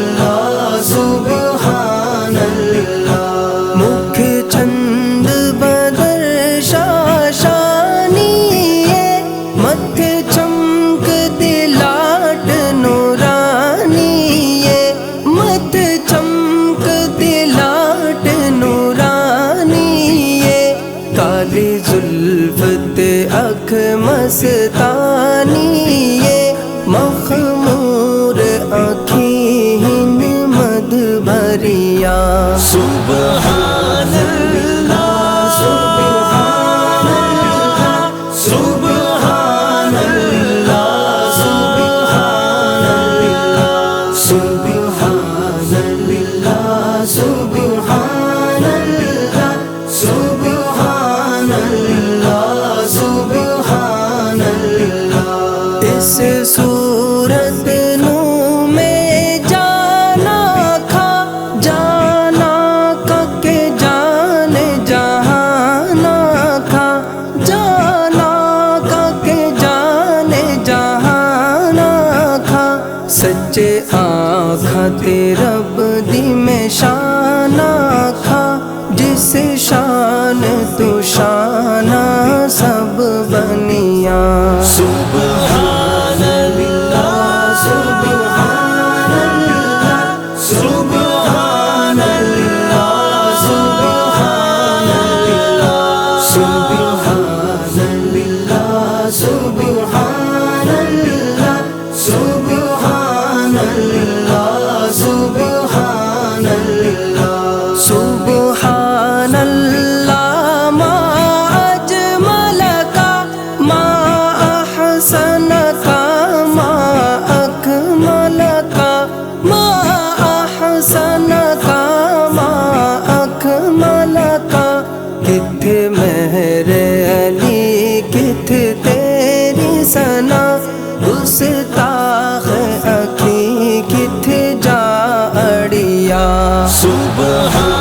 اللہ سبحان اللہ مکھ چند بدر شاشانی مت چمک دلاٹ نورانی ہے۔ مت چمک دلاٹ نورانی کالی زلفت اکھ مستانی سبحان سے آخت رب دی میں شان آخا جس شان تو شان اللہ صبح